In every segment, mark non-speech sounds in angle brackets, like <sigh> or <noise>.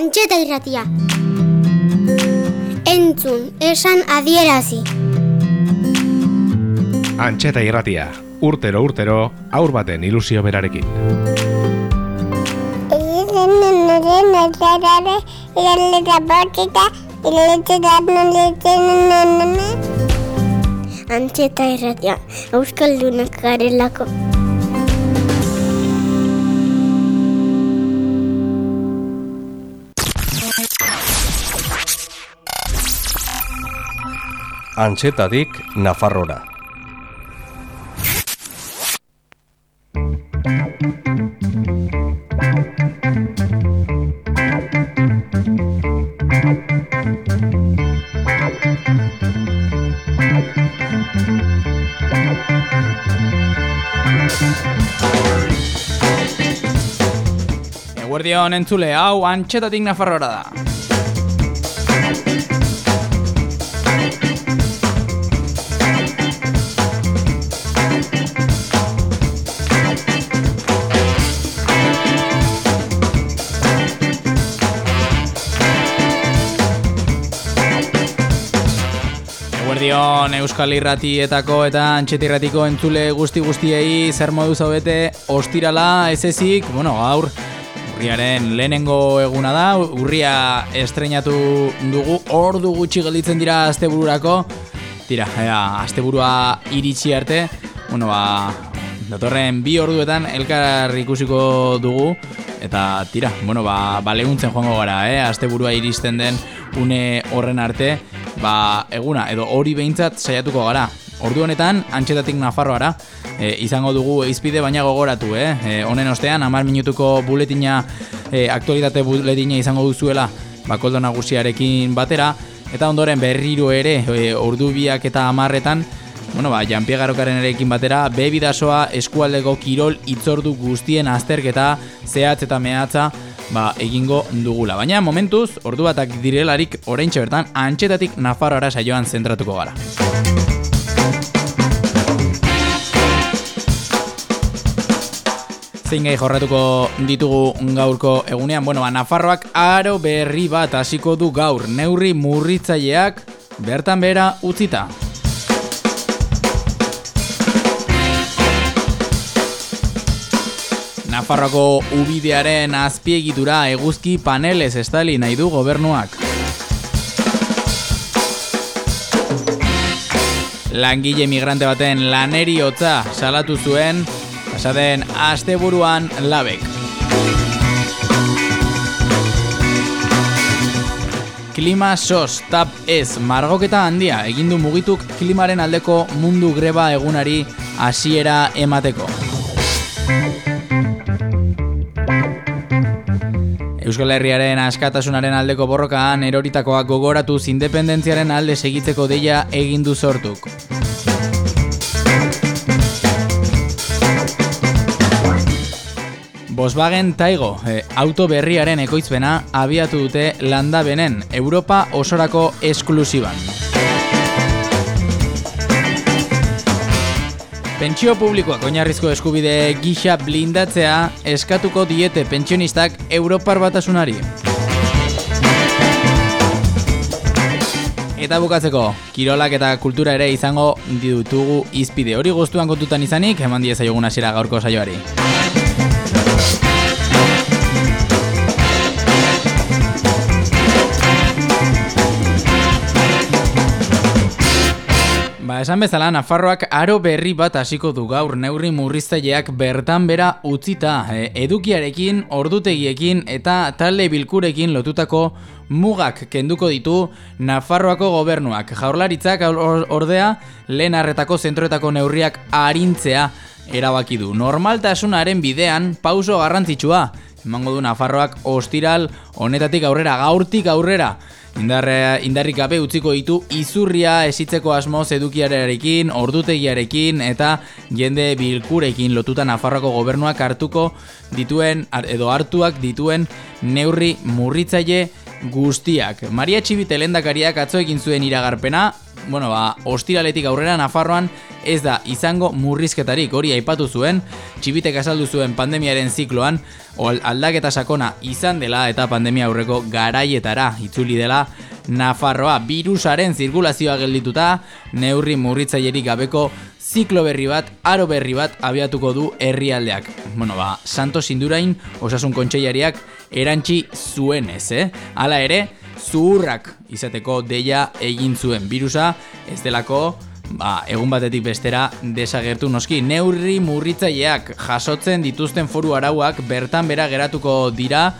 Antxeta irratia. Entzun, esan adierazi. Antxeta irratia, urtero urtero, aur baten ilusio berarekin. Antxeta irratia, euskaldunak garelako. Antxetadik Nafarrora. Eguerdion entzule, hau antxetatik Nafarrora da. Eguerdion Euskal Irratietako eta Antxetirratiko entzule guzti guztiei zer modu zaudete ostirala ez ezik, bueno, gaur urriaren lehenengo eguna da, urria estreinatu dugu, ordu gutxi gelditzen dira astebururako, tira, ea, asteburua iritsi arte, bueno, ba, datorren bi orduetan elkar ikusiko dugu, eta tira, bueno, ba, ba leguntzen joango gara, eh? asteburua iristen den une horren arte, ba, eguna, edo hori behintzat saiatuko gara. Ordu honetan, antxetatik Nafarroara, e, izango dugu izpide baina gogoratu, eh? E, honen ostean, amar minutuko buletina, e, aktualitate buletina izango duzuela, bakoldo nagusiarekin batera, eta ondoren berriro ere, e, ordu biak eta amarretan, bueno, ba, janpiegarokaren erekin batera, bebidasoa eskualdeko kirol itzordu guztien azterketa, zehatz eta mehatza, ba, egingo dugula. Baina momentuz, ordu batak direlarik oraintxe bertan, antxetatik Nafarroara saioan zentratuko gara. Zein gai jorratuko ditugu gaurko egunean, bueno, ba, Nafarroak aro berri bat hasiko du gaur, neurri murritzaileak bertan bera utzita. Nafarroako ubidearen azpiegitura eguzki panelez estali nahi du gobernuak. Langile migrante baten laneri hotza salatu zuen, pasaden asteburuan labek. Klima sos tap ez margoketa handia egindu mugituk klimaren aldeko mundu greba egunari hasiera emateko. Euskal Herriaren askatasunaren aldeko borrokaan eroritakoak gogoratuz independentziaren alde segitzeko deia egin du sortuk. Volkswagen Taigo, e, auto berriaren ekoitzbena abiatu dute landa benen Europa osorako esklusiban. Pentsio publikoak oinarrizko eskubide gisa blindatzea eskatuko diete pentsionistak Europar batasunari. Eta bukatzeko, kirolak eta kultura ere izango ditugu izpide hori guztuan kontutan izanik, eman diezaiogun hasiera gaurko saioari. Esan bezala, Nafarroak aro berri bat hasiko du gaur neurri murriztaileak bertan bera utzita, e, edukiarekin, ordutegiekin eta talde bilkurekin lotutako mugak kenduko ditu Nafarroako gobernuak. Jaurlaritzak ordea, lehen arretako zentroetako neurriak arintzea erabaki du. Normaltasunaren bidean pauso garrantzitsua, emango du Nafarroak ostiral honetatik aurrera, gaurtik aurrera, Indarre, indarrik gabe utziko ditu izurria esitzeko asmoz edukiarekin, ordutegiarekin eta jende bilkurekin. Lotuta Nafarroako gobernuak hartuko dituen edo hartuak dituen neurri murritzaile guztiak. Maria Txibite lendakariak atzo egin zuen iragarpena, bueno, ba, ostiraletik aurrera Nafarroan ez da izango murrizketarik hori aipatu zuen, txibitek azaldu zuen pandemiaren zikloan, aldaketa sakona izan dela eta pandemia aurreko garaietara itzuli dela Nafarroa virusaren zirkulazioa geldituta, neurri murritzailerik gabeko ziklo berri bat, aro berri bat abiatuko du herrialdeak. Bueno, ba, Santos Indurain osasun kontseilariak erantzi zuenez, eh? Hala ere, zuhurrak izateko deia egin zuen virusa, ez delako, ba, egun batetik bestera desagertu noski. Neurri murritzaileak jasotzen dituzten foru arauak bertan bera geratuko dira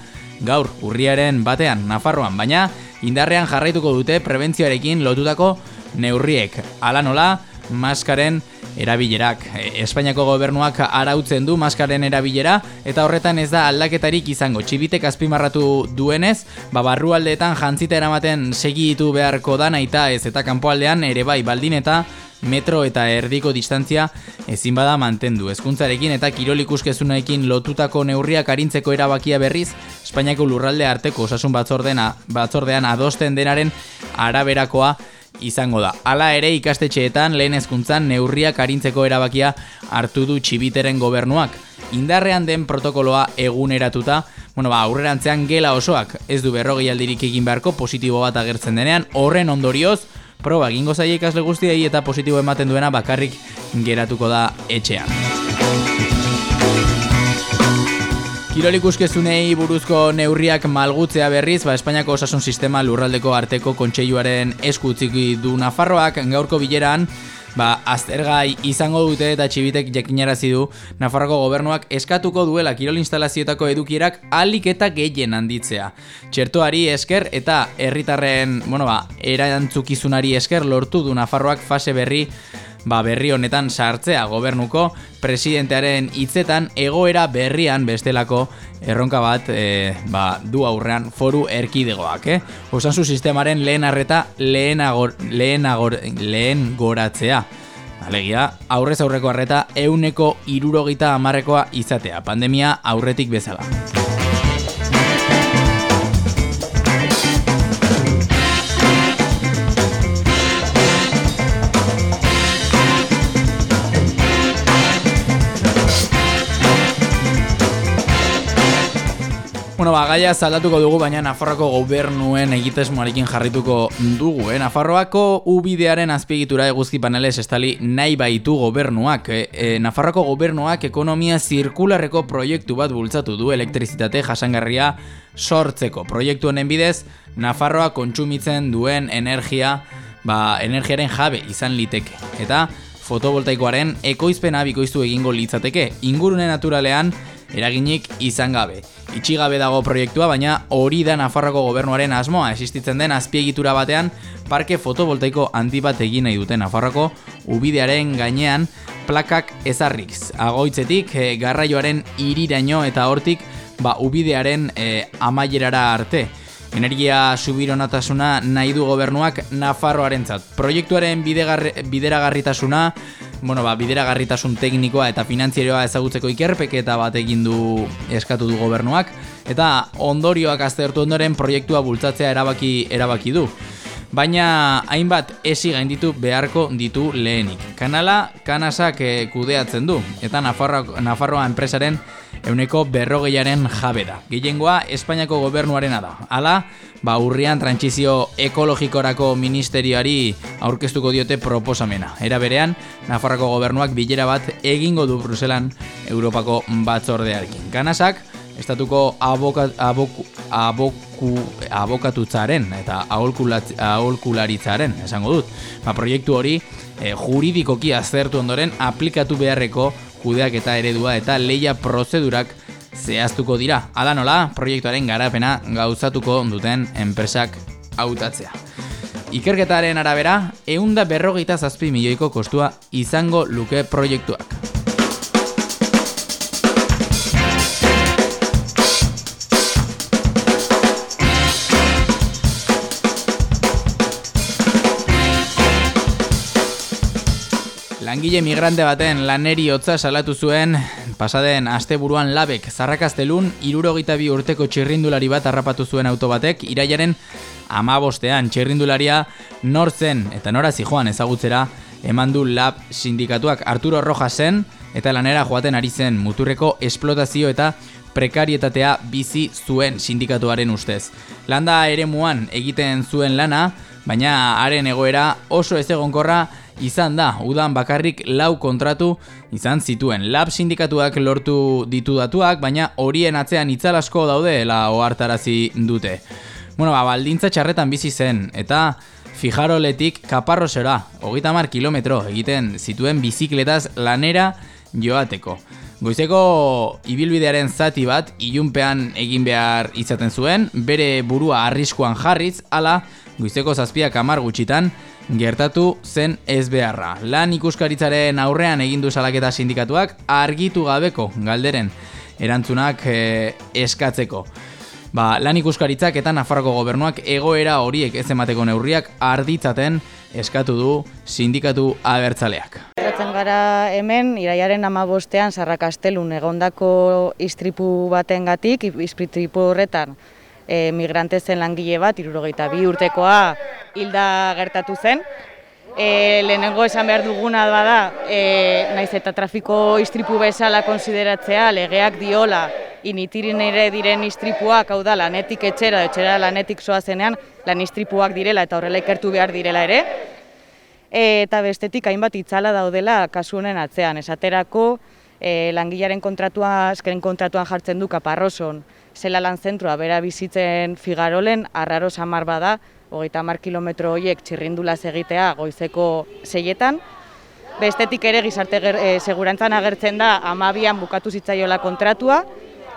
gaur urriaren batean Nafarroan, baina indarrean jarraituko dute prebentzioarekin lotutako neurriek. Hala nola, maskaren erabilerak. E, Espainiako gobernuak arautzen du maskaren erabilera eta horretan ez da aldaketarik izango. Txibitek azpimarratu duenez, ba barrualdeetan jantzita eramaten segitu beharko da naita ez eta kanpoaldean ere bai baldin eta metro eta erdiko distantzia ezin bada mantendu. Hezkuntzarekin eta kirolikuskezunaekin lotutako neurriak arintzeko erabakia berriz, Espainiako lurralde arteko osasun batzordena, batzordean adosten denaren araberakoa izango da. Hala ere ikastetxeetan lehen hezkuntzan neurriak arintzeko erabakia hartu du txibiteren gobernuak. Indarrean den protokoloa eguneratuta, bueno ba, aurrerantzean gela osoak ez du berrogei aldirik egin beharko positibo bat agertzen denean, horren ondorioz, proba egingo zaie ikasle guztiei eta positibo ematen duena bakarrik geratuko da etxean. Kirolik uskezunei buruzko neurriak malgutzea berriz, ba, Espainiako osasun sistema lurraldeko arteko kontseiluaren eskutziki du Nafarroak gaurko bileran, ba, aztergai izango dute eta txibitek jekinarazi du Nafarroko gobernuak eskatuko duela kirol instalazioetako edukierak alik eta gehien handitzea. Txertoari esker eta herritarren, bueno ba, erantzukizunari esker lortu du Nafarroak fase berri ba berri honetan sartzea gobernuko presidentearen hitzetan egoera berrian bestelako erronka bat e, ba, du aurrean foru erkidegoak, eh? Osasun sistemaren lehen arreta lehen, agor, lehen, agor, lehen goratzea. Alegia, aurrez aurreko arreta euneko irurogita amarrekoa izatea, pandemia aurretik bezala. Gaia zaldatuko dugu, baina Nafarroako gobernuen egitesmoarekin jarrituko dugu, eh? Nafarroako ubidearen azpiegitura eguzki paneles estali nahi baitu gobernuak. Eh? E, Nafarroako gobernuak ekonomia zirkularreko proiektu bat bultzatu du elektrizitate jasangarria sortzeko. Proiektu honen bidez, Nafarroa kontsumitzen duen energia, ba, energiaren jabe izan liteke. Eta fotovoltaikoaren ekoizpena bikoiztu egingo litzateke. Ingurune naturalean, eraginik izan gabe. Itxigabe dago proiektua, baina hori da Nafarroko gobernuaren asmoa existitzen den azpiegitura batean parke fotovoltaiko handi bat egin nahi dute Nafarroko ubidearen gainean plakak ezarrik. Agoitzetik e, garraioaren iriraino eta hortik ba, ubidearen e, amaierara arte. Energia subironatasuna nahi du gobernuak Nafarroarentzat. Proiektuaren bideragarritasuna bueno, ba, bideragarritasun teknikoa eta finantzieroa ezagutzeko ikerpeketa bat egin du eskatu du gobernuak eta ondorioak aztertu ondoren proiektua bultzatzea erabaki erabaki du. Baina hainbat esi gainditu beharko ditu lehenik. Kanala kanasak eh, kudeatzen du eta Nafarroa, Nafarroa enpresaren euneko berrogeiaren jabe da. Gehiengoa Espainiako gobernuarena da. Hala, ba urrian trantsizio ekologikorako ministerioari aurkeztuko diote proposamena. Era berean, Nafarroko gobernuak bilera bat egingo du Bruselan Europako batzordearekin. Ganasak, estatuko abokatutzaren eta aholkularitzaren, esango dut. Ba, proiektu hori e, juridikoki aztertu ondoren aplikatu beharreko kudeak eta eredua eta leia prozedurak zehaztuko dira. Hala nola, proiektuaren garapena gauzatuko duten enpresak hautatzea. Ikerketaren arabera, eunda berrogeita zazpi milioiko kostua izango luke proiektuak. Langile migrante baten laneri hotza salatu zuen pasaden asteburuan labek zarrakaztelun irurogita bi urteko txirrindulari bat harrapatu zuen auto batek iraiaren amabostean txirrindularia nor zen eta nora zijoan ezagutzera eman du lab sindikatuak Arturo Rojasen eta lanera joaten ari zen muturreko esplotazio eta prekarietatea bizi zuen sindikatuaren ustez. Landa ere muan egiten zuen lana, baina haren egoera oso ez egonkorra izan da, udan bakarrik lau kontratu izan zituen. Lab sindikatuak lortu ditu datuak, baina horien atzean itzalasko daude la ohartarazi dute. Bueno, ba, baldintza txarretan bizi zen, eta fijaroletik kaparrosera, hogeita mar kilometro egiten zituen bizikletaz lanera joateko. Goizeko ibilbidearen zati bat ilunpean egin behar izaten zuen, bere burua arriskuan jarriz, ala goizeko zazpiak amar gutxitan, gertatu zen ez beharra. Lan ikuskaritzaren aurrean egin du salaketa sindikatuak argitu gabeko galderen erantzunak eh, eskatzeko. Ba, lan ikuskaritzak eta Nafarroko gobernuak egoera horiek ez emateko neurriak arditzaten eskatu du sindikatu abertzaleak. Zeratzen gara hemen, iraiaren amabostean sarrakastelun egondako istripu baten gatik, istripu horretan e, migrante zen langile bat, irurogeita bi urtekoa hilda gertatu zen. E, lehenengo esan behar duguna bada, e, naiz eta trafiko istripu bezala konsideratzea, legeak diola, initirin ere diren istripuak, hau da, lanetik etxera, etxera lanetik zenean, lan istripuak direla eta horrela ikertu behar direla ere. E, eta bestetik hainbat itzala daudela kasu honen atzean, esaterako e, langilaren kontratua, eskeren kontratuan jartzen du kaparroson, zela lan zentrua bera bizitzen figarolen, arraro samar bada, hogeita mar kilometro horiek txirrindulaz egitea goizeko zeietan. Bestetik ere gizarte e, segurantzan agertzen da amabian bukatu zitzaiola kontratua,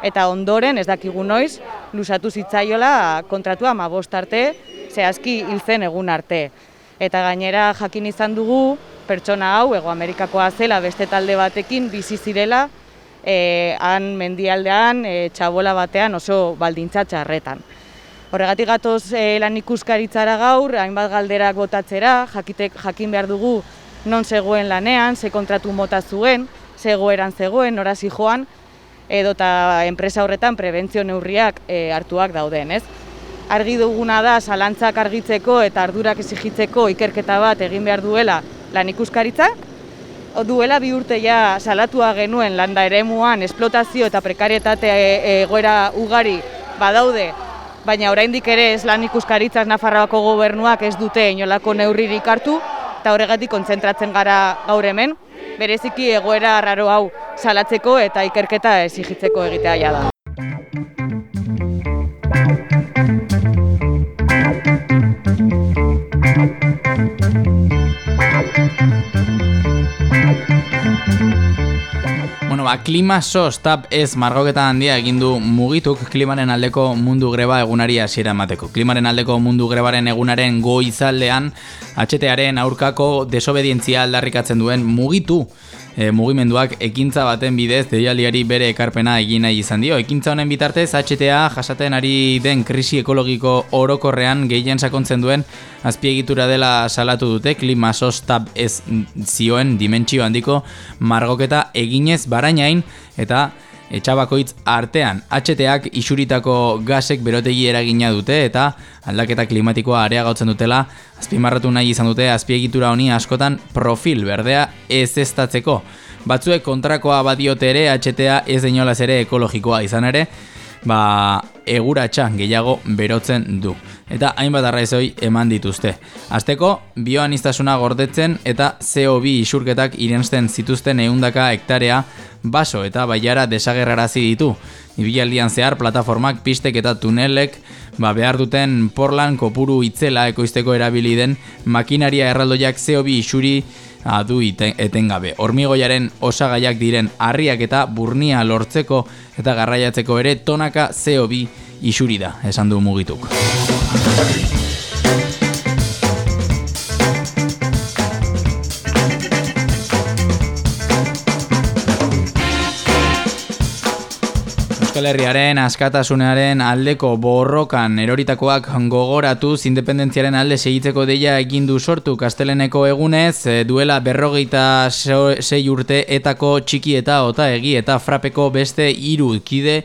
eta ondoren, ez dakigu noiz, lusatu zitzaiola kontratua amabost arte, zehazki hiltzen egun arte. Eta gainera jakin izan dugu, pertsona hau, Ego Amerikakoa zela beste talde batekin bizi zirela, e, han mendialdean, e, txabola batean oso baldintza txarretan. Horregatik gatoz e, lan ikuskaritzara gaur, hainbat galderak botatzera, jakitek, jakin behar dugu non zegoen lanean, ze kontratu mota zuen, zegoeran zegoen, norazi joan, edota enpresa horretan prebentzio neurriak e, hartuak dauden, ez? Argi duguna da, salantzak argitzeko eta ardurak ezigitzeko ikerketa bat egin behar duela lan ikuskaritza, duela bi urte ja salatua genuen landa eremuan esplotazio eta prekarietate e, egoera ugari badaude, baina oraindik ere ez lan ikuskaritzaz Nafarroako gobernuak ez dute inolako neurririk hartu, eta horregatik kontzentratzen gara gaur hemen, bereziki egoera arraro hau salatzeko eta ikerketa ezigitzeko egitea da. Ba, klima sos tap ez margoketa handia egin du mugituk klimaren aldeko mundu greba egunari hasiera emateko. Klimaren aldeko mundu grebaren egunaren goizaldean HTaren aurkako desobedientzia aldarrikatzen duen mugitu e, mugimenduak ekintza baten bidez deialdiari bere ekarpena egin nahi izan dio. Ekintza honen bitartez HTA jasaten ari den krisi ekologiko orokorrean gehien sakontzen duen azpiegitura dela salatu dute klima sostab ez zioen dimentsio handiko margoketa eginez barainain eta etxabakoitz artean HTak isuritako gasek berotegi eragina dute eta aldaketa klimatikoa areagotzen dutela azpimarratu nahi izan dute azpiegitura honi askotan profil berdea ez estatzeko. Batzuek kontrakoa badiote ere HTA ez denolaz ere ekologikoa izan ere, ba, eguratxa gehiago berotzen du. Eta hainbat arraizoi eman dituzte. Azteko, bioaniztasuna gordetzen eta CO2 isurketak irensten zituzten eundaka hektarea baso eta baiara desagerrarazi ditu. Ibialdian zehar plataformak pistek eta tunelek ba, behar duten porlan kopuru itzela ekoizteko erabili den makinaria erraldoiak CO2 isuri adu etengabe. Hormigoiaren osagaiak diren harriak eta burnia lortzeko eta garraiatzeko ere tonaka CO2 isuri da, esan du mugituk. Euskal Herriaren askatasunaren aldeko borrokan eroritakoak gogoratuz independentziaren alde segitzeko deia egin du sortu kasteleneko egunez e, duela berrogeita sei urte etako txiki eta ota egi eta frapeko beste hiru kide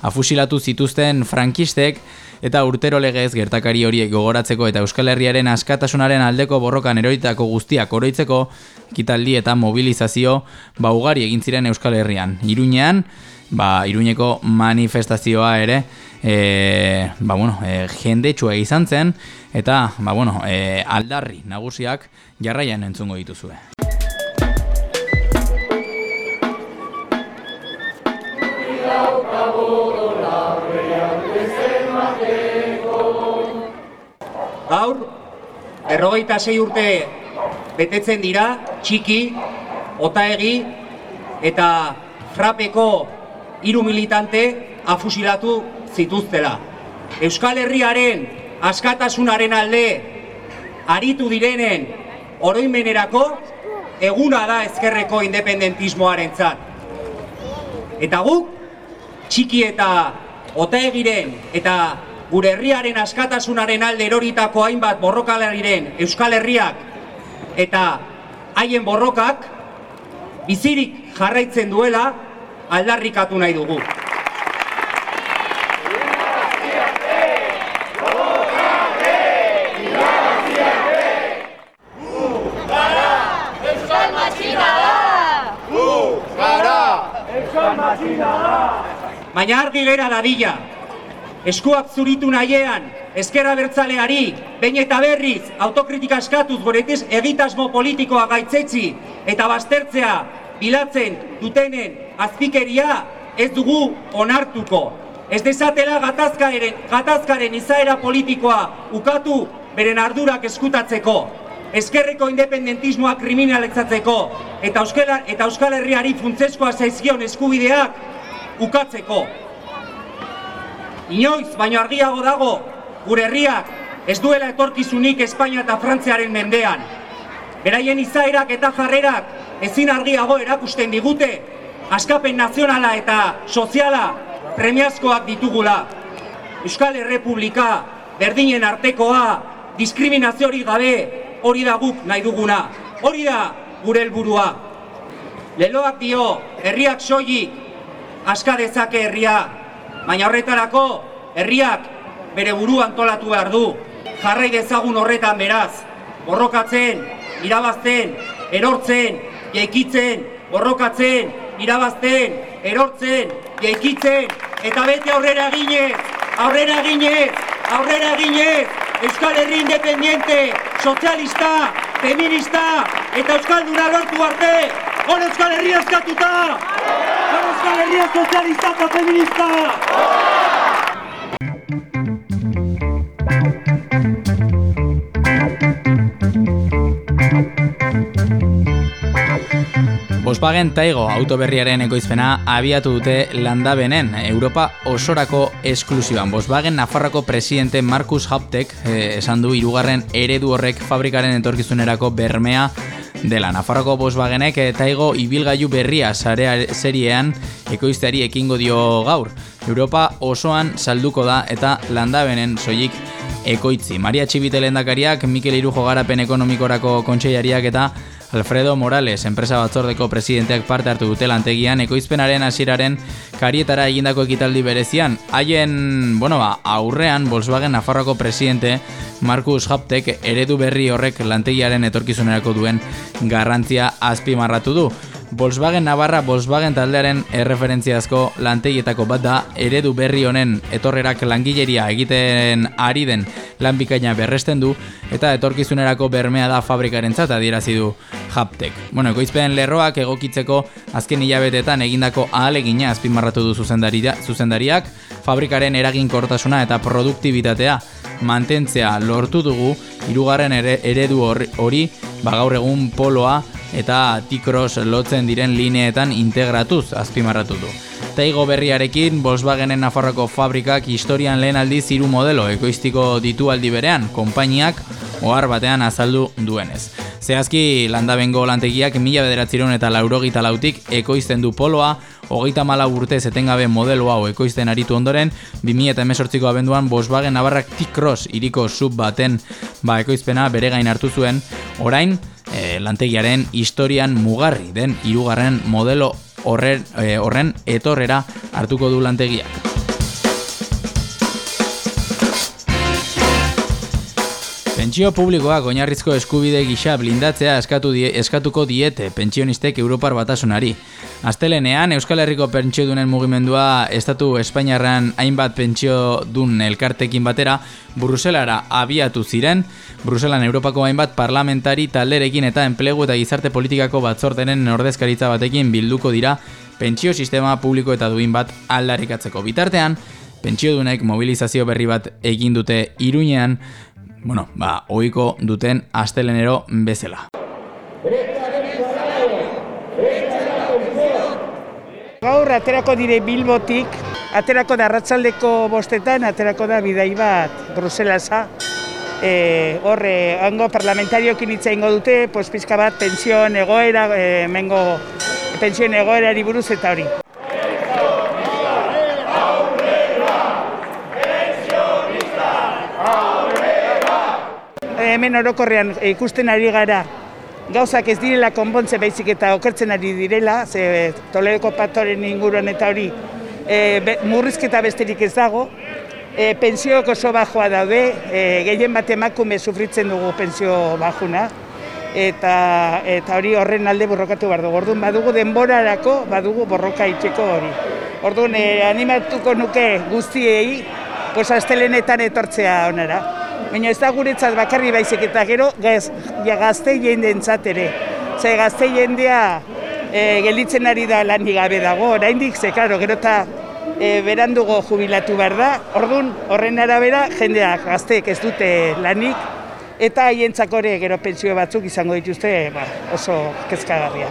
afusilatu zituzten frankistek eta urtero legez gertakari horiek gogoratzeko eta Euskal Herriaren askatasunaren aldeko borrokan eroritako guztiak oroitzeko kitaldi eta mobilizazio baugari egin ziren Euskal Herrian. Iruñean, ba, Iruñeko manifestazioa ere e, ba, bueno, e, jendetsua izan zen eta ba, bueno, e, aldarri nagusiak jarraian entzungo dituzue. Gaur, errogeita sei urte betetzen dira, txiki, otaegi eta frapeko hiru militante afusilatu zituztela. Euskal Herriaren askatasunaren alde aritu direnen oroimenerako eguna da ezkerreko independentismoaren zat. Eta guk, txiki eta otaegiren eta gure herriaren askatasunaren alde eroritako hainbat borrokalariren Euskal Herriak eta haien borrokak bizirik jarraitzen duela aldarrikatu nahi dugu. Baina argi gera dadila, eskuak zuritu nahiean, ezkera bertzaleari, bain eta berriz, autokritika eskatuz goretez egitasmo politikoa gaitzetzi eta baztertzea bilatzen dutenen azpikeria ez dugu onartuko. Ez dezatela gatazkaren, gatazkaren izaera politikoa ukatu beren ardurak eskutatzeko, ezkerreko independentismoa kriminalizatzeko eta Euskal, eta Euskal Herriari funtzeskoa zaizkion eskubideak ukatzeko. Inoiz, baino argiago dago, gure herriak ez duela etorkizunik Espainia eta Frantziaren mendean. Beraien izaerak eta jarrerak ezin argiago erakusten digute, askapen nazionala eta soziala premiazkoak ditugula. Euskal Errepublika, berdinen artekoa, diskriminaziori gabe, hori da guk nahi duguna. Hori da gure helburua. Leloak dio, herriak soilik aska dezake herria, baina horretarako herriak bere buru antolatu behar du. Jarrai dezagun horretan beraz, borrokatzen, irabazten, erortzen, jaikitzen, borrokatzen, irabazten, erortzen, jaikitzen, eta bete aurrera ginez, aurrera ginez, aurrera ginez, Euskal Herri Independiente, Sozialista, Feminista, eta Euskalduna lortu arte, hor Euskal Herria eskatuta! Hor Euskal Herria Sozialista eta Feminista! Volkswagen Taigo autoberriaren ekoizpena abiatu dute landabenen Europa osorako esklusiban. Volkswagen Nafarroko presidente Markus Haptek eh, esan du hirugarren eredu horrek fabrikaren etorkizunerako bermea dela. Nafarroko Volkswagenek eh, Taigo ibilgailu berria sarea seriean ekoizteari ekingo dio gaur. Europa osoan salduko da eta landabenen soilik ekoitzi. Maria Txibite lehendakariak, Mikel Irujo garapen ekonomikorako kontseilariak eta Alfredo Morales, enpresa batzordeko presidenteak parte hartu dute lantegian, ekoizpenaren hasieraren karietara egindako ekitaldi berezian. Haien, bueno ba, aurrean Volkswagen Nafarroko presidente Markus Haptek eredu berri horrek lantegiaren etorkizunerako duen garrantzia azpimarratu du. Volkswagen Navarra Volkswagen taldearen erreferentziazko lantegietako bat da eredu berri honen etorrerak langileria egiten ari den lan bikaina berresten du eta etorkizunerako bermea da fabrikarentzat adierazi du Haptek. Bueno, ekoizpen lerroak egokitzeko azken hilabetetan egindako ahalegina azpimarratu du zuzendaria, zuzendariak fabrikaren eraginkortasuna eta produktibitatea mantentzea lortu dugu hirugarren ere, eredu hori ba gaur egun poloa eta T-Cross lotzen diren lineetan integratuz azpimarratu du. Taigo berriarekin Volkswagenen Nafarroko fabrikak historian lehen aldiz hiru modelo ekoiztiko ditu aldi berean, konpainiak ohar batean azaldu duenez. Zehazki landabengo lantegiak mila bederatziron eta laurogita lautik ekoizten du poloa, hogeita mala urte zetengabe modelo hau ekoizten aritu ondoren, 2000 eta emesortziko abenduan Volkswagen Navarrak T-Cross iriko sub baten ba, ekoizpena bere gain hartu zuen, orain e, lantegiaren historian mugarri den hirugarren modelo horren, e, horren etorrera hartuko du lantegiak. Pentsio publikoak oinarrizko eskubide gisa blindatzea eskatu die, eskatuko diete pentsionistek Europar batasunari. Astelenean Euskal Herriko pentsiodunen mugimendua Estatu Espainiarran hainbat pentsio dun elkartekin batera Bruselara abiatu ziren, Bruselan Europako hainbat parlamentari talderekin eta enplegu eta gizarte politikako batzordenen ordezkaritza batekin bilduko dira pentsio sistema publiko eta duin bat aldarikatzeko bitartean, pentsiodunek mobilizazio berri bat egin dute Iruñean, bueno, ba, oiko duten astelenero bezala. Gaur aterako dire Bilbotik, aterako da Arratsaldeko bostetan, aterako da bidai bat Bruselasa. E, horre, hango parlamentariokin hitza ingo dute, pues, pizka bat pensioen egoera, e, mengo pensioen egoerari buruz eta hori. Hemen orokorrean ikusten ari gara gauzak ez direla konbontze baizik eta okertzen ari direla, ze Toledoko patoren inguruan eta hori e, murrizketa besterik ez dago, e, pensiok oso bajoa daude, e, gehien bat emakume sufritzen dugu pensio bajuna, eta, eta hori horren alde borrokatu behar dugu. Orduan badugu denborarako, badugu borroka itxeko hori. Orduan e, animatuko nuke guztiei, pues astelenetan etortzea onara. Baina ez da guretzat bakarri baizik eta gero gaz, ja, gazte jendentzat ere. Ze gazte jendea e, gelditzen ari da lan gabe dago, oraindik ze claro, gero eta e, berandugo jubilatu behar da. Orduan, horren arabera, jendeak gazteek ez dute lanik, eta haientzako ere gero pentsio batzuk izango dituzte ba, oso kezkagarria.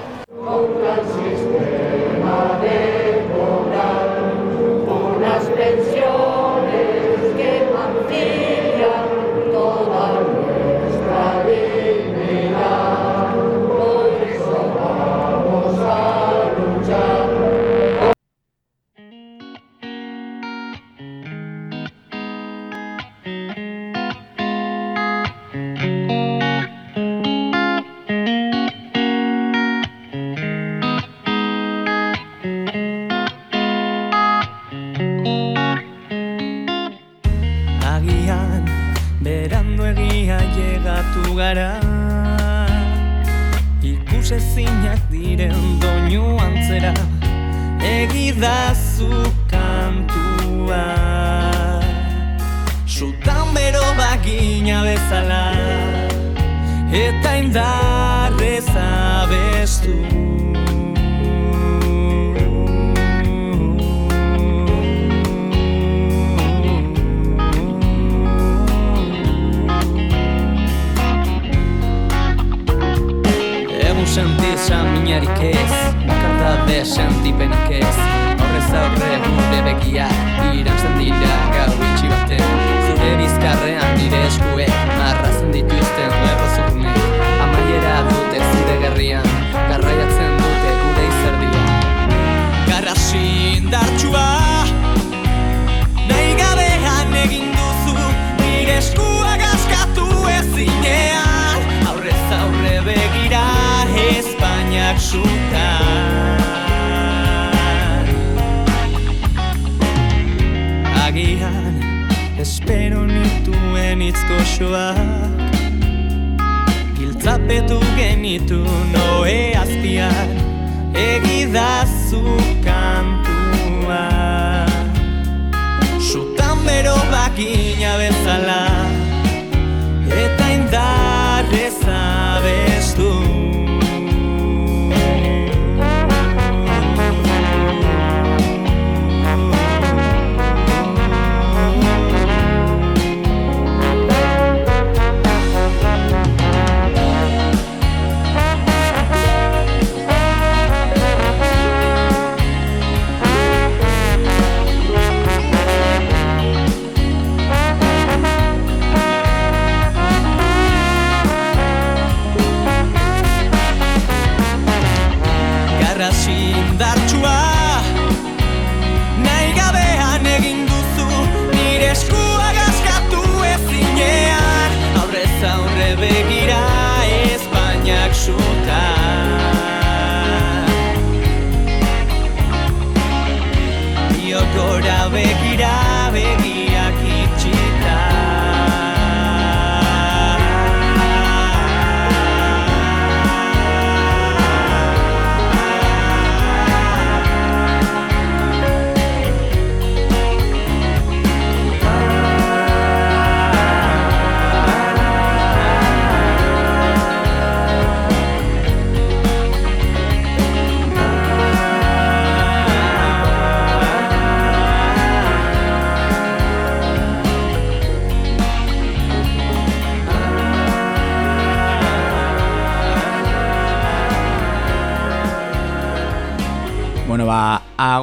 egidazuka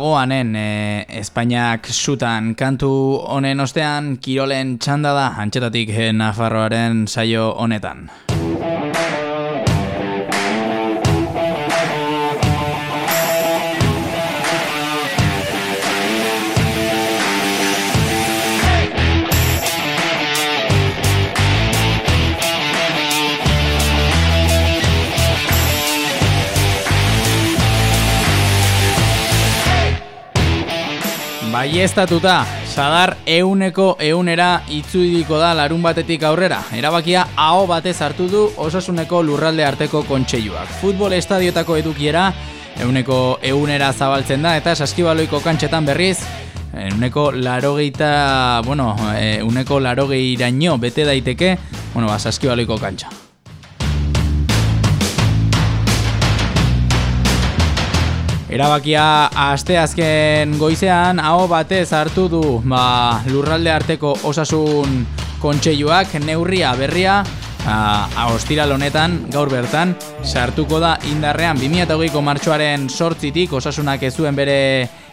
ba, agoanen e, Espainiak sutan kantu honen ostean, kirolen txanda da, antxetatik e, Nafarroaren saio honetan. Baiestatuta, sadar euneko eunera itzudiko da larun batetik aurrera. Erabakia aho batez hartu du osasuneko lurralde arteko kontseiluak. Futbol estadiotako edukiera euneko eunera zabaltzen da eta saskibaloiko kantxetan berriz Euneko larogeita, bueno, euneko larogeiraino bete daiteke, bueno, ba, saskibaloiko kantxa. Erabakia aste azken goizean hau batez hartu du ba, lurralde arteko osasun kontseiluak neurria berria a, ostiral honetan gaur bertan sartuko da indarrean 2008ko martxoaren sortzitik osasunak ez zuen bere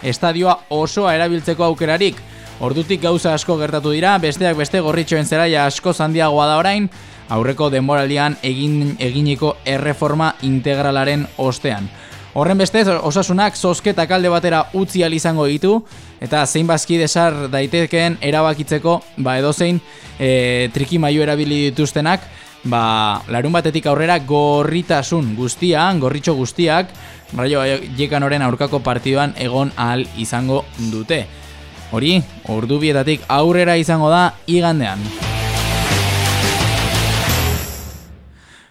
estadioa osoa erabiltzeko aukerarik. Ordutik gauza asko gertatu dira, besteak beste gorritxoen zeraia asko zandiagoa da orain, aurreko denboralian egin, eginiko erreforma integralaren ostean. Horren bestez, osasunak zozketa kalde batera utzi izango ditu, eta zein bazki desar daitekeen erabakitzeko, ba edozein e, triki maio erabili dituztenak, ba larun batetik aurrera gorritasun guztia, gorritxo guztiak, raio jekanoren aurkako partiduan egon ahal izango dute. Hori, ordu bietatik aurrera izango da igandean.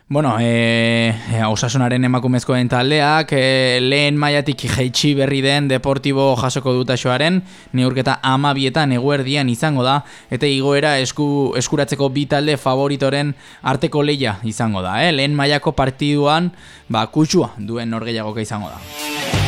Bueno, e, osasunaren emakumezkoen taldeak, e, lehen maiatik jeitsi berri den deportibo jasoko dutasoaren, neurketa ama bietan eguerdian izango da, eta igoera esku, eskuratzeko bi talde favoritoren arteko leia izango da. Eh? Lehen maiako partiduan, ba, kutsua duen norgeiagoka izango da.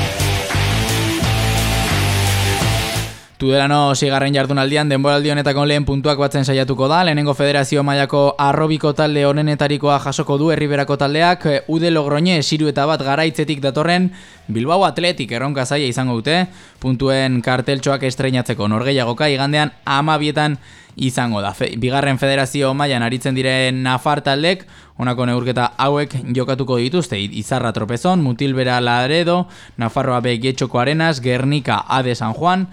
Tudelano sigarren jardunaldian denboraldi honetako lehen puntuak batzen saiatuko da. Lehenengo federazio mailako arrobiko talde honenetarikoa jasoko du herriberako taldeak. Ude logroñe esiru eta bat garaitzetik datorren Bilbao Atletik erronka zaia izango dute. Puntuen karteltxoak estreinatzeko norgeiagoka igandean amabietan izango da. bigarren federazio mailan aritzen diren Nafar taldek, honako neurketa hauek jokatuko dituzte. Izarra Tropezon, Mutilbera Laredo, Nafarroa Begetxoko Arenas, Gernika Ade San Juan,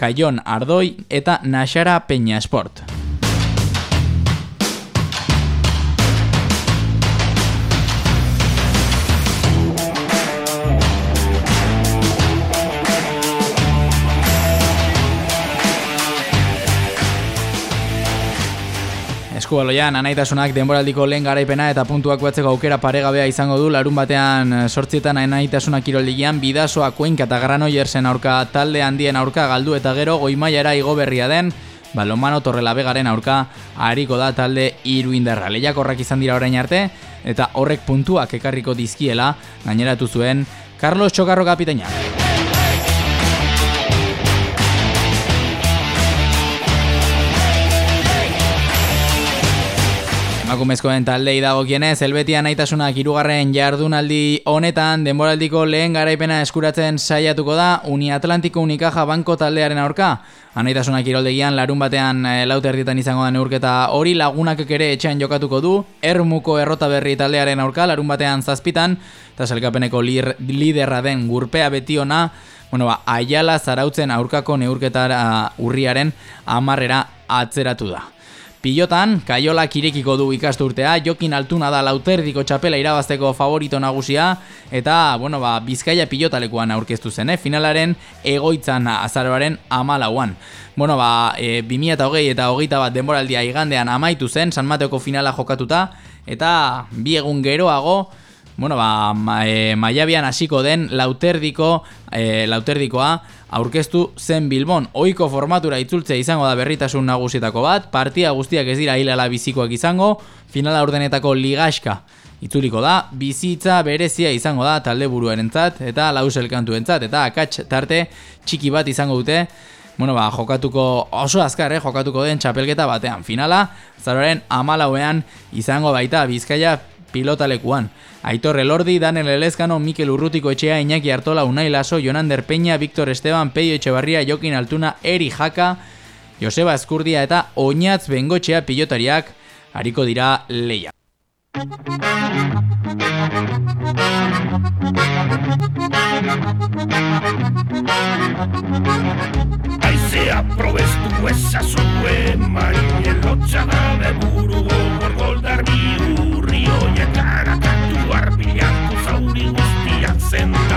Kaion Ardoi eta Naxara Peña Sport. Eskubaloian, anaitasunak denboraldiko lehen garaipena eta puntuak batzeko aukera paregabea izango du larun batean eh, sortzietan anaitasunak iroldigian bidazoa kuenka eta granoiersen aurka talde handien aurka galdu eta gero goimaiara igo berria den balomano torrela begaren aurka hariko da talde iru indarra. Lehiak izan dira orain arte eta horrek puntuak ekarriko dizkiela gaineratu zuen Carlos Txokarro kapiteina. Emakumezkoen taldei dagokienez, Helbetia naitasunak hirugarren jardunaldi honetan denboraldiko lehen garaipena eskuratzen saiatuko da Uniatlantiko Unikaja banko taldearen aurka. Anaitasunak iroldegian larun batean e, lauterdietan izango da neurketa hori lagunak ere etxean jokatuko du. Ermuko errota berri taldearen aurka larun batean zazpitan eta salkapeneko liderra den gurpea beti ona. Bueno, ba, aiala zarautzen aurkako neurketara urriaren amarrera atzeratu da. Pilotan, Kaiola kirekiko du ikasturtea, Jokin Altuna da lauterdiko txapela irabazteko favorito nagusia, eta, bueno, ba, Bizkaia pilotalekuan aurkeztu zen, eh? finalaren egoitzan azaroaren amalauan. Bueno, ba, e, 2008 eta hogeita bat denboraldia igandean amaitu zen, San Mateoko finala jokatuta, eta bi egun geroago, bueno, ba, ma, e, maiabian hasiko den lauterdiko, e, lauterdikoa aurkeztu zen Bilbon. Oiko formatura itzultzea izango da berritasun nagusietako bat, partia guztiak ez dira hilala bizikoak izango, finala ordenetako ligaska itzuliko da, bizitza berezia izango da talde buruarentzat eta lauselkantu entzat, eta akats tarte txiki bat izango dute, Bueno, ba, jokatuko oso azkar, eh, jokatuko den txapelketa batean. Finala, zaroren amalauean izango baita Bizkaia pilotalekuan. Aitor Elordi, Daniel Elezkano, Mikel Urrutiko etxea, Iñaki Artola, Unai Laso, Jonander Peña, Victor Esteban, Peio Etxebarria, Jokin Altuna, Eri Jaka, Joseba Eskurdia eta Oñatz Bengotxea pilotariak hariko dira leia. Aizea probestu ezazue Marien lotxa gabe buru gogor goldar bi urri Oiek arakatu arbilatu zauri guztiak zentatu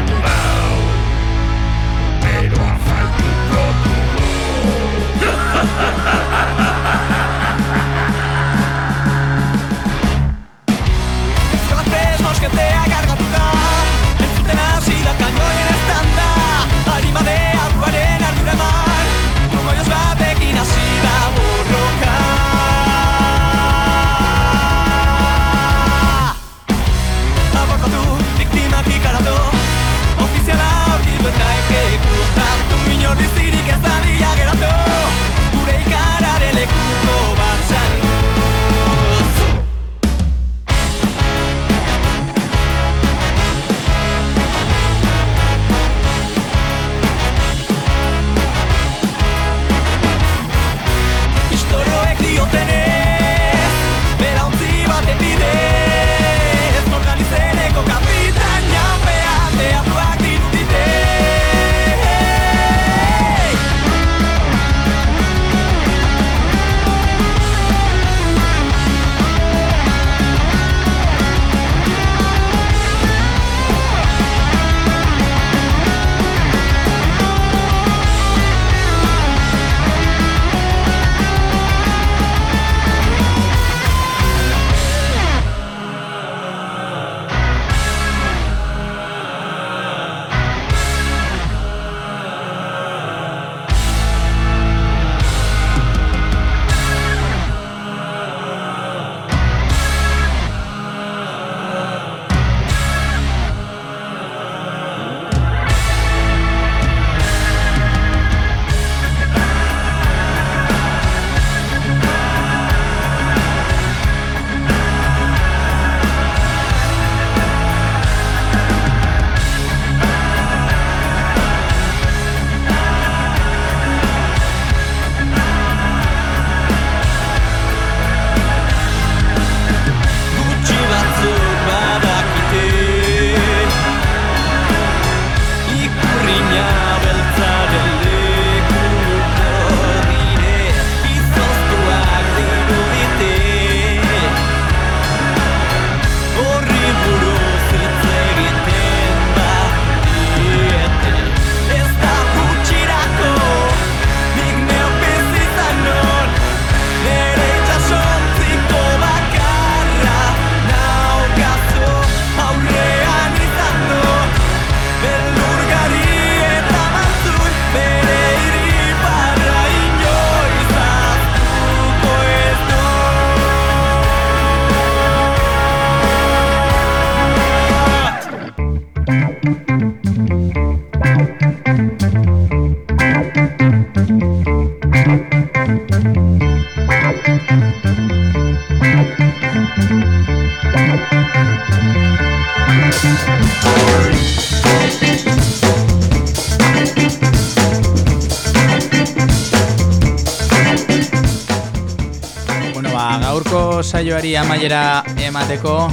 saioari amaiera emateko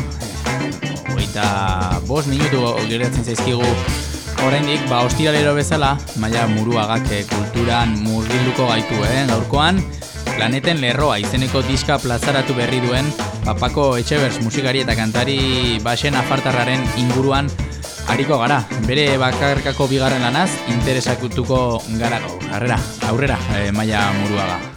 Hogeita bost minutu geratzen zaizkigu oraindik ba, ostiralero bezala Maia muruagak eh, kulturan murgilduko gaitu, eh? Gaurkoan, planeten lerroa izeneko diska plazaratu berri duen Papako Etxebers musikari eta kantari basen afartarraren inguruan Ariko gara, bere bakarkako bigarren lanaz, interesakutuko gara. Arrera, aurrera, eh, Maia Muruaga.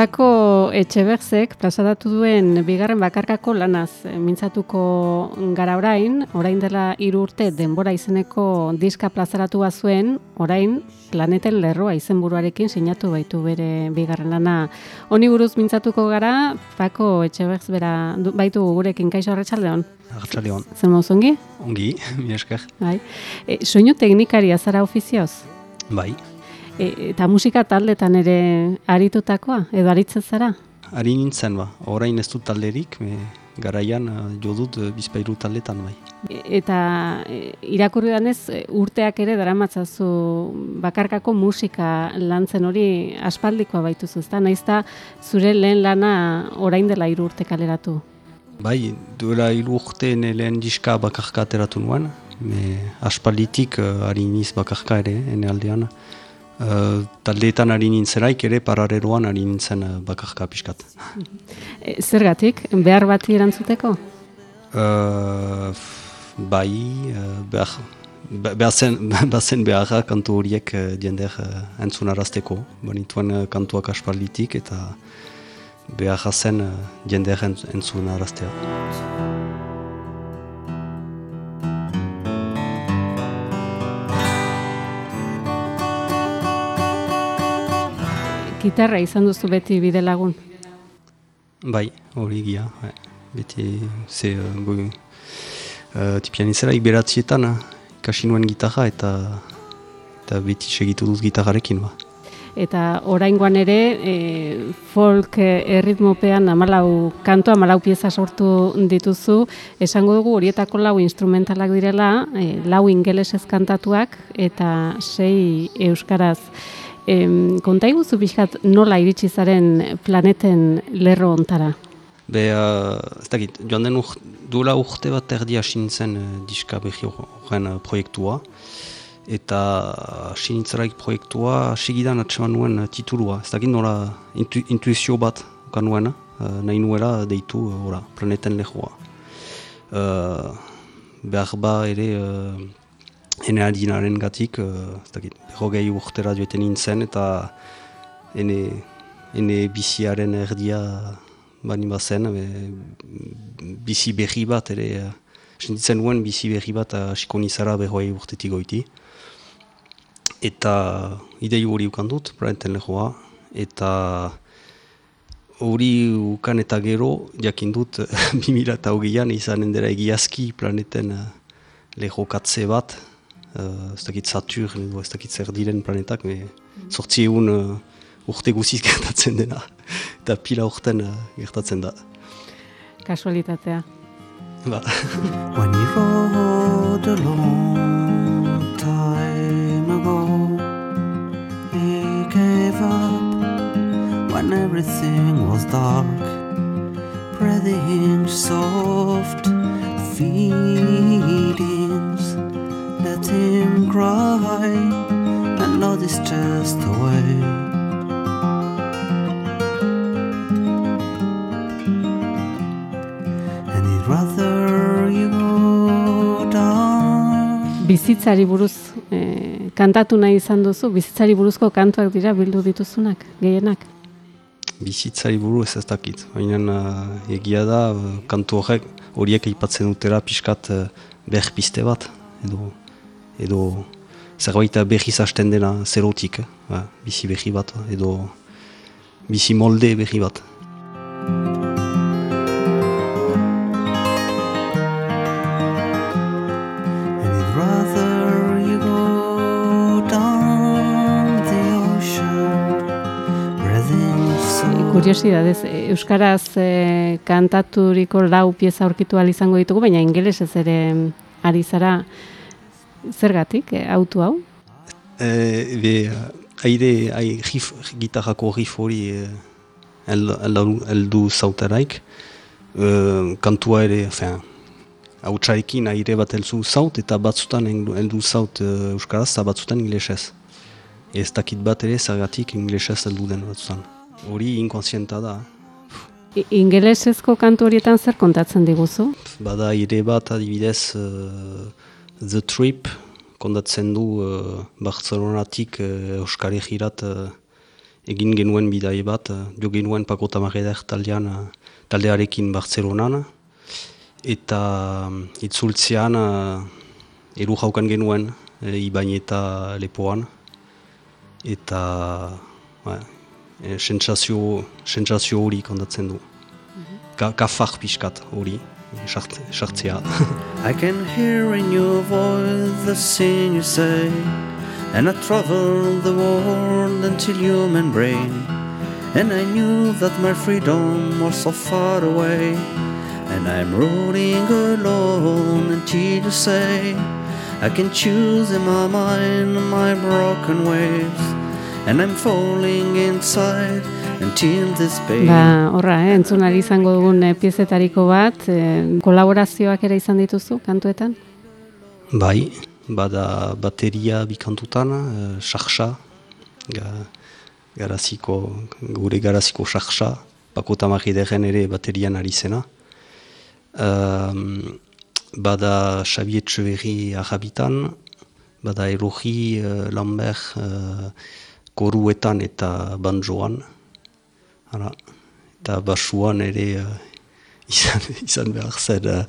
Pako Etxeberzek plazaratu duen bigarren bakarkako lanaz mintzatuko gara orain, orain dela hiru urte denbora izeneko diska plazaratu bazuen, orain planeten lerroa izenburuarekin sinatu baitu bere bigarren lana. Honi buruz mintzatuko gara, Pako Etxeberz bera baitu gurekin kaixo horretxaldeon. Arratxaldeon. Zer moz ongi? Ongi, <laughs> mi esker. Bai. E, soinu teknikaria zara ofizioz? Bai. E, eta musika taldetan ere aritutakoa, edo aritzen zara? Ari nintzen ba, orain ez dut talderik, me, garaian eh, jo dut eh, bizpairu taldetan bai. E- Eta e, irakurri danez e, urteak ere daramatzazu bakarkako musika lantzen hori aspaldikoa baituzu, ezta? Naizta zure lehen lana orain dela hiru urte kaleratu. Bai, duela hiru urte lehen diska bakarka ateratu nuen, aspalditik uh, ari niz bakarka ere, ene aldean. Uh, taldeetan ari nintzeraik ere parareroan ari nintzen uh, bakarka pixkat. E, zergatik, behar bati erantzuteko? Uh, bai, uh, behar, be- behazen, <laughs> bazen beharra kantu horiek uh, diender uh, entzunarazteko. Banituen uh, kantuak aspalditik eta beharra zen uh, diender entz, entzunaraztea. Gitarra izan duzu beti bide lagun. Bai, hori gia. Bai. Beti, ze, uh, goi, uh, tipian izelaik beratzietan, uh, ikasi nuen gitarra eta eta beti segitu dut gitarrarekin ba. Eta oraingoan ere e, folk e, erritmopean amalau kantu amalau pieza sortu dituzu, esango dugu horietako lau instrumentalak direla, e, lau ingelesez kantatuak eta sei euskaraz. Em, konta iguzu pixkat nola iritsi zaren planeten lerro ontara? Be, uh, ez dakit, joan den ur, duela urte bat erdi hasi nintzen uh, diska behi horren uh, proiektua. Eta hasi nintzeraik proiektua segidan atseman nuen uh, titulua. Ez dakit nola intu, intuizio bat ukan nuen, uh, nahi nuela deitu uh, ora, planeten lehua. Uh, behar ba ere uh, ene adinaren gatik, uh, ez dakit, berrogei urtera joeten nintzen eta ene, ene biziaren erdia bani bazen, be, bizi berri bat ere, uh, sentitzen nuen bizi berri bat hasiko nizara berrogei urtetik goiti. Eta idei hori ukan dut, planeten lehoa, eta hori ukan eta gero, jakin dut, 2008an izanen dira egiazki planeten lehokatze bat, ez dakit Saturn edo ez dakit zer diren planetak, me, sortzi egun uh, urte guziz <laughs> gertatzen dena, eta pila urten uh, gertatzen da. Kasualitatea. Ba. When you rode a long time ago, he gave up when everything was dark, breathing soft feedings, let him cry and know this just away. And he'd rather you go down. Bizitzari buruz e, kantatu nahi izan duzu, bizitzari buruzko kantuak dira bildu dituzunak, gehienak. bizitzari buru ez ez dakit. Baina uh, egia da, uh, kantu horrek horiek aipatzen dutera pixkat uh, behar piste bat. Edo, edo zerbait berriz hasten dena zerotik. Eh? Ba, bizi berri bat, edo bizi molde berri bat. And he'd rather you go down the ocean, breathing so. Kuriosidadez, e, Euskaraz e, kantaturiko lau pieza aurkitu izango ditugu, baina ingelesez ere mm, ari zara zergatik, e, autu hau? E, be, aire, aire riff, gitarrako riff hori uh, heldu el, heldu zauteraik. Uh, kantua ere, enfin, hautsarekin aire bat helzu zaut eta batzutan heldu zaut uh, euskaraz eta batzutan inglesez. Ez dakit bat ere zergatik inglesez heldu den batzutan. Hori inkonsienta da. Ingelesezko kantu horietan zer kontatzen diguzu? Bada aire bat adibidez uh, The Trip kondatzen du uh, Barcelonatik uh, Euskal Herrirat uh, egin genuen bidai bat, uh, jo genuen Pako Tamareder taldean, uh, taldearekin Bartzelonan, eta um, itzultzean uh, eru jaukan genuen, e, ibain eta lepoan, eta e, sentsazio, hori kondatzen du. Ka, kafar pixkat hori, sartzea. <laughs> I can hear in your voice the sin you say, and I traveled the world until human brain, and I knew that my freedom was so far away, and I'm rolling alone until you say, I can choose in my mind my broken waves, and I'm falling inside. Ba, horra, eh, entzun ari izango dugun eh, piezetariko bat, eh, kolaborazioak ere izan dituzu kantuetan? Bai, bada bateria bikantutan, uh, sarxa, ga, garaziko, gure garaziko sarxa, Pako Tamarideren ere baterian ari zena. Um, bada Xabi Etxeberri arabitan, bada Erogi uh, Lambert uh, koruetan eta banjoan. Hala, eta basuan ere uh, izan, <laughs> izan behar zen uh,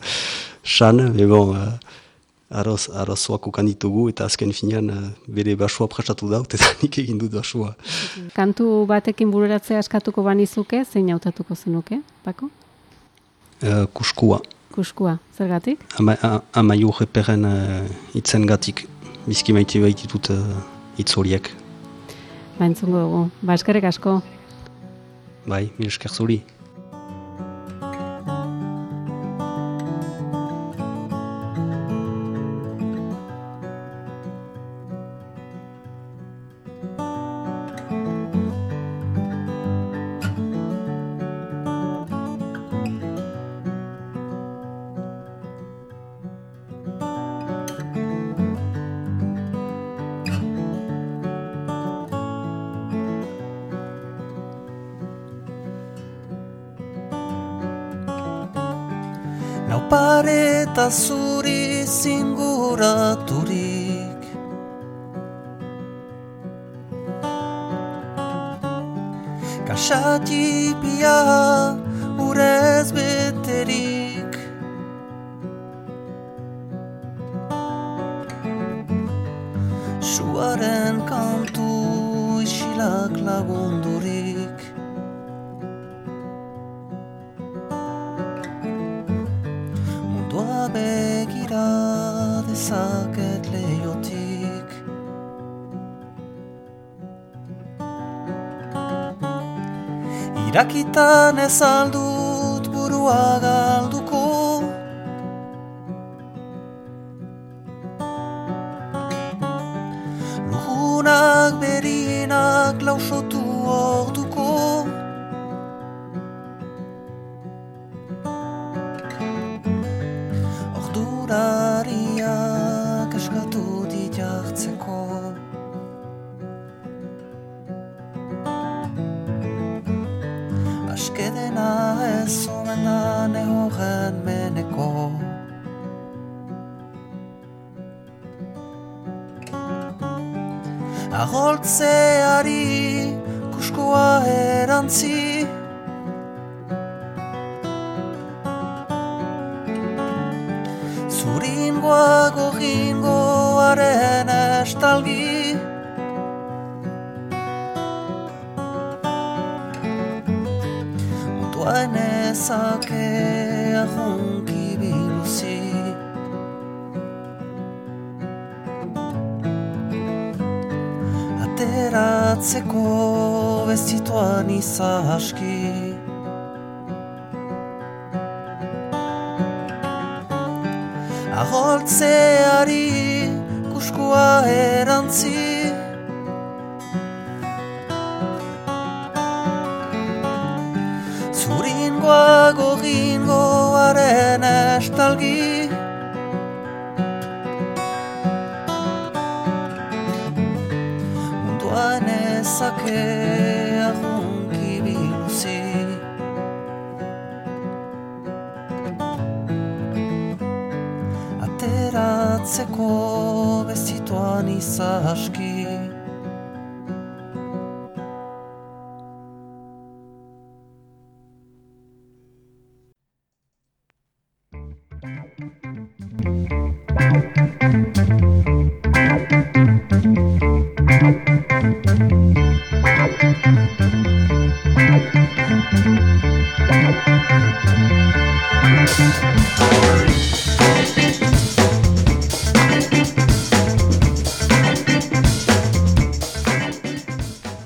san, me bon, uh, aroz, arazoak ukan ditugu eta azken finean uh, bere basua prestatu daut eta nik egin dut basua. Kantu batekin bururatzea askatuko banizuke, zein hautatuko zenuke, Pako? Uh, kuskua. Kuskua, zergatik? Ama, a- amaiur eperen uh, itzen gatik, bizki maite baititut uh, hitz horiek. Ba, entzungo dugu. Ba, eskerrik asko. Bai, mil esker zuri. Agoltzeari kuskua erantzi. Zuringoa gogingoaren estalgi mi sa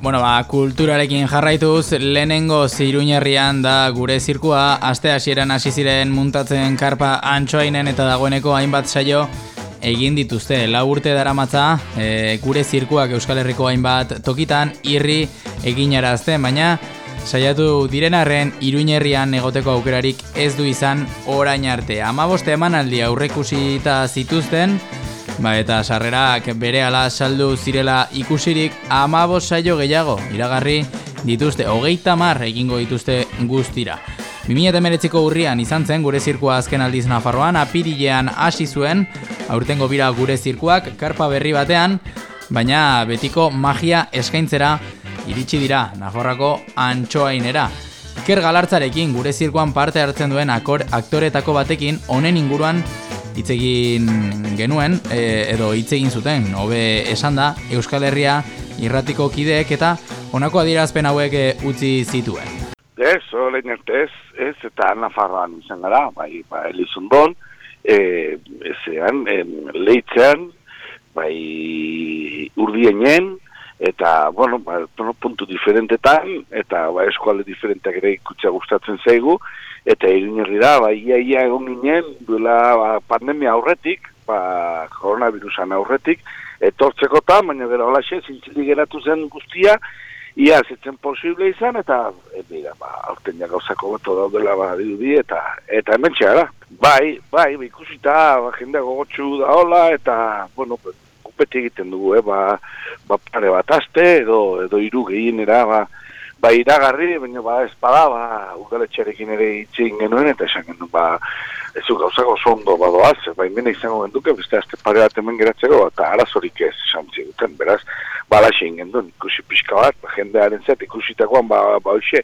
Bueno, ba, kulturarekin jarraituz, lehenengo ziruñerrian da gure zirkua, aste hasieran hasi ziren muntatzen karpa antxoainen eta dagoeneko hainbat saio egin dituzte. Lau urte daramatza, e, gure zirkuak Euskal Herriko hainbat tokitan irri eginarazten, baina saiatu direnarren iruñerrian egoteko aukerarik ez du izan orain arte. Amaboste emanaldi aurrekusita zituzten, Ba, eta sarrerak bere ala saldu zirela ikusirik amabos saio gehiago, iragarri dituzte, hogeita mar egingo dituzte guztira. 2008ko urrian izan zen gure zirkua azken aldiz Nafarroan, apirilean hasi zuen, aurtengo bira gure zirkuak, karpa berri batean, baina betiko magia eskaintzera iritsi dira Nafarroako antxoainera. Iker galartzarekin gure zirkuan parte hartzen duen akor, aktoretako batekin honen inguruan hitz egin genuen e, edo hitz egin zuten hobe esan da Euskal Herria irratiko kideek eta honako adierazpen hauek e, utzi zituen. Ez, orain arte ez, ez eta Nafarroan izan gara, bai, ba, Elizundon, e, ezean, e, leitzean, bai, urdienen, eta, bueno, ba, puntu diferentetan, eta ba, eskualde diferenteak ere ikutza gustatzen zaigu, eta egin herri da, ba, ia, ia egon ginen, duela ba, pandemia aurretik, ba, koronavirusan aurretik, etortzeko eta, baina gero holaxe, zintzili geratu zen guztia, ia zitzen posible izan, eta, e, bera, ba, aurten ja gauzako beto daudela, ba, dirudi, eta, eta hemen txara. Bai, bai, ba, ikusita, ba, jendea gogotxu da hola, eta, bueno, beti egiten dugu, eh, ba, ba pare bat aste, edo, edo iru gehienera, ba, ba iragarri, baina ba espada, ba, udaletxarekin ere itxin genuen, eta esan genuen, ba, ez du gauzako zondo badoaz, ba, imena izango genduke, beste azte pare bat hemen geratzeko, eta arazorik ez esan ziguten, beraz, ba, laxin genuen, ikusi pixka bat, ba, jendearen zet, ikusitakoan, ba, ba, hoxe,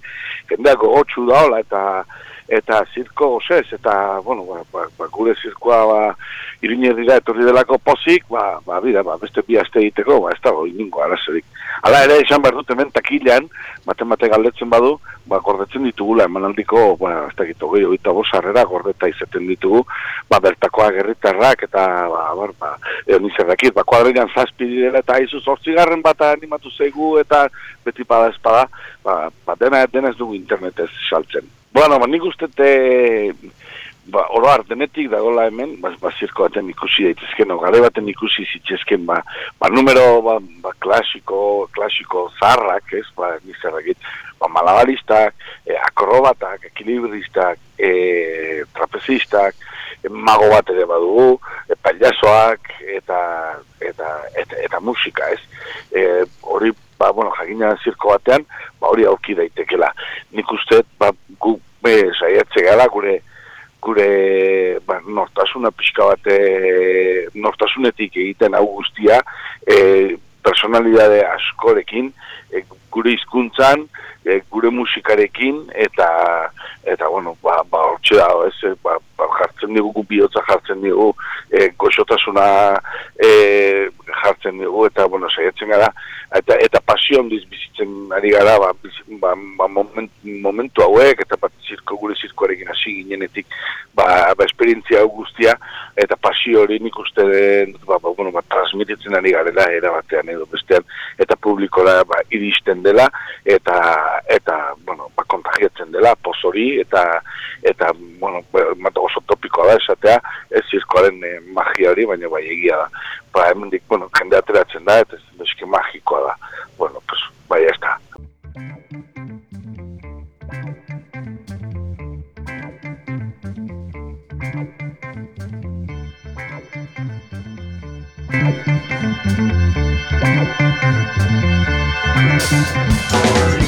jendeak gogotxu daola, eta, eta zirko gozez, eta, bueno, ba, ba, ba, gure zirkoa, ba, iruñez dira etorri delako pozik, ba, ba, bida, ba, beste bi aste egiteko, ba, ez dago, iningo arazorik. Hala ere, esan behar dut hemen takilean, mate galdetzen badu, ba, gordetzen ditugula, emanaldiko, ba, ez da gitu, gehi, oita bosarrera, gordeta izaten ditugu, ba, bertakoa gerritarrak, eta, ba, bar, ba, edo nizerrakit, ba, kuadrilan zazpi direla, eta izu zortzigarren bat animatu zeigu, eta beti pada espada, ba, ba, dena, dena ez dugu internetez saltzen. Bueno, ba, nik uste te, ba, oro artenetik dagoela hemen, ba, ba zirko baten ikusi daitezken, o gare baten ikusi zitzezken, ba, ba numero, ba, ba klasiko, klasiko zarrak, ez, ba, nizarrakit, ba, malabaristak, e, akrobatak, ekilibristak, e, trapezistak, e, mago bat ere badugu, e, pailazoak, eta, eta, eta, eta, musika, ez, e, hori, ba, bueno, jakina zirko batean, ba, hori auki daitekela. Nik uste, ba, gu, be, saiatze gara, gure, gure ba, nortasuna pixka bat nortasunetik egiten hau guztia e, personalidade askorekin e, gure hizkuntzan e, gure musikarekin eta eta bueno ba ba hortxe da ez ba, ba jartzen dugu bihotza jartzen dugu e, goxotasuna e, jartzen dugu eta bueno saiatzen gara eta eta pasio handiz bizitzen ari gara ba, ba, ba moment, momentu hauek eta bat zirko gure zirkoarekin hasi ginenetik ba, ba esperientzia guztia eta pasio hori nik uste den ba, ba, bueno, ba, transmititzen ari garela era batean edo bestean eta publikora ba, iristen dela eta eta bueno, ba, kontagiatzen dela poz hori eta eta bueno, ba, oso topikoa da esatea ez zirkoaren eh, magia hori baina bai egia da. Ba, hemendik, bueno, jende ateratzen da eta ez magikoa da. Bueno, pues, bai ez da Bueno, ba,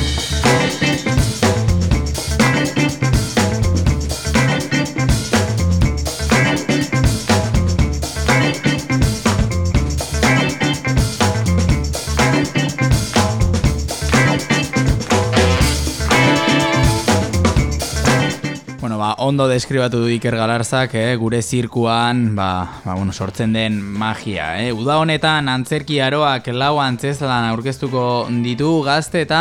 ondo deskribatu du Iker Galarzak, eh, gure zirkuan, ba, ba, bueno, sortzen den magia, eh. Uda honetan antzerki aroak lau antzeslan aurkeztuko ditu gazte eta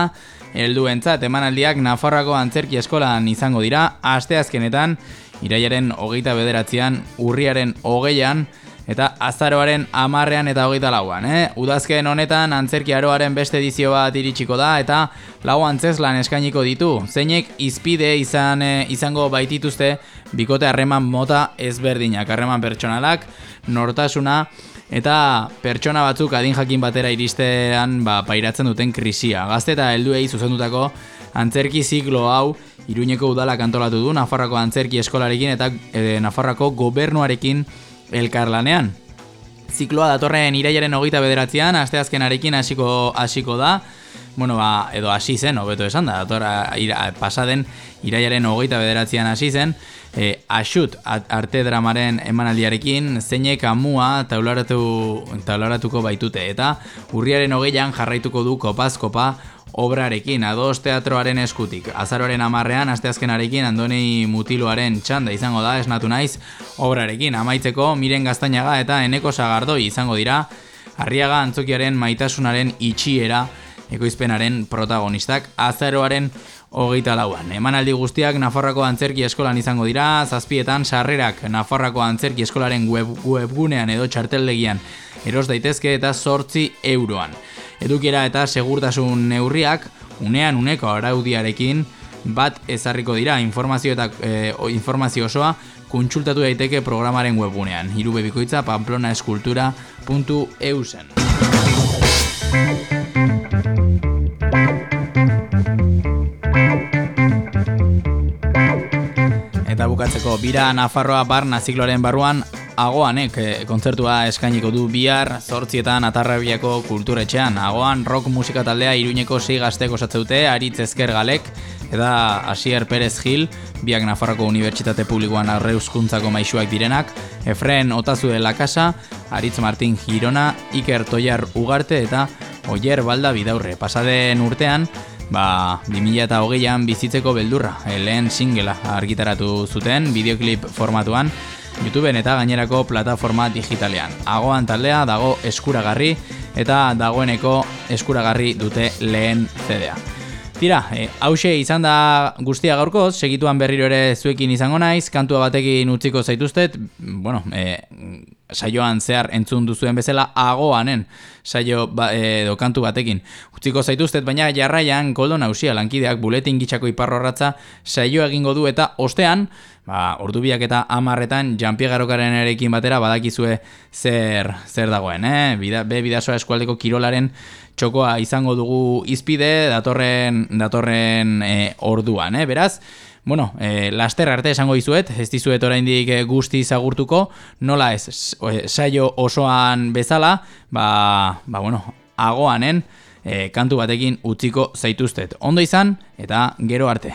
helduentzat emanaldiak Nafarroako antzerki eskolan izango dira, aste azkenetan, iraiaren hogeita bederatzean, urriaren hogeian, eta azaroaren amarrean eta hogeita lauan. Eh? Udazken honetan antzerki aroaren beste edizio bat iritsiko da eta lau antzeslan eskainiko ditu. Zeinek izpide izan, eh, izango baitituzte bikote harreman mota ezberdinak, harreman pertsonalak, nortasuna, eta pertsona batzuk adin jakin batera iristean ba, pairatzen duten krisia. Gazte eta helduei zuzendutako antzerki ziklo hau Iruñeko udalak antolatu du Nafarroko antzerki eskolarekin eta e, Nafarroko gobernuarekin elkarlanean. Zikloa datorren iraiaren hogeita bederatzean, asteazkenarekin hasiko hasiko da, bueno, ba, edo hasi zen, hobeto esan da, datora ira, pasaden iraiaren hogeita bederatzean hasi zen, e, asut arte dramaren emanaldiarekin, zeinek amua taularatu, taularatuko baitute, eta urriaren hogeian jarraituko du kopaz kopa obrarekin, ados teatroaren eskutik. Azaroaren amarrean, asteazkenarekin, andoni mutiloaren txanda izango da, esnatu naiz, obrarekin. Amaitzeko, miren gaztainaga eta eneko sagardoi izango dira, arriaga antzokiaren maitasunaren itxiera, ekoizpenaren protagonistak, azaroaren hogeita lauan. Emanaldi guztiak Nafarroko Antzerki Eskolan izango dira, zazpietan sarrerak Nafarroko Antzerki Eskolaren web, webgunean edo txarteldegian eros daitezke eta sortzi euroan edukiera eta segurtasun neurriak unean uneko araudiarekin bat ezarriko dira informazio eta e, informazio osoa kontsultatu daiteke programaren webgunean. Irubebikoitza pamplonaeskultura.eusen Eta bukatzeko, bira Nafarroa bar nazikloaren barruan Agoanek e, kontzertua eskainiko du bihar zortzietan atarrabiako kulturetxean. Agoan rock musika taldea iruñeko sei gazteko satzeute, Aritz Ezker Galek, eta Asier Perez Gil, biak Nafarroko Unibertsitate Publikoan arreuzkuntzako maixuak direnak, Efren Otazu de la Casa, Aritz Martin Girona, Iker Toiar Ugarte eta Oier Balda Bidaurre. Pasaden urtean, ba, 2008an bizitzeko beldurra, lehen singela argitaratu zuten, videoklip formatuan, YouTubeen eta gainerako plataforma digitalean. Agoan taldea dago eskuragarri eta dagoeneko eskuragarri dute lehen CD-a. Tira, e, hause izan da guztia gaurkoz, segituan berriro ere zuekin izango naiz, kantua batekin utziko zaituztet, bueno, e, saioan zehar entzun duzuen bezala agoanen saio ba, edo kantu batekin. Utziko zaituztet, baina jarraian koldo nausia lankideak buletin gitxako iparrorratza saio egingo du eta ostean, ba, ordubiak eta amarretan janpiegarokaren erekin batera badakizue zer, zer dagoen, eh? Bida, be bidasoa eskualdeko kirolaren txokoa izango dugu izpide datorren, datorren e, orduan, eh? Beraz, Bueno, e, laster arte esango izuet, ez dizuet oraindik guzti zagurtuko, nola ez, saio osoan bezala, ba, ba bueno, agoanen, e, kantu batekin utziko zaituztet. Ondo izan, eta gero arte.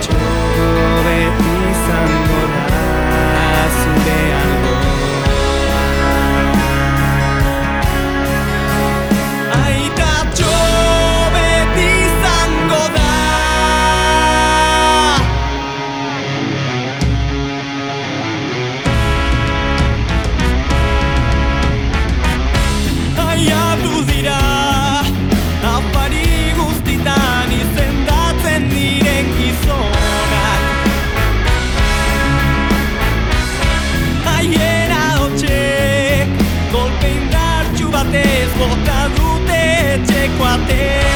da com a terra.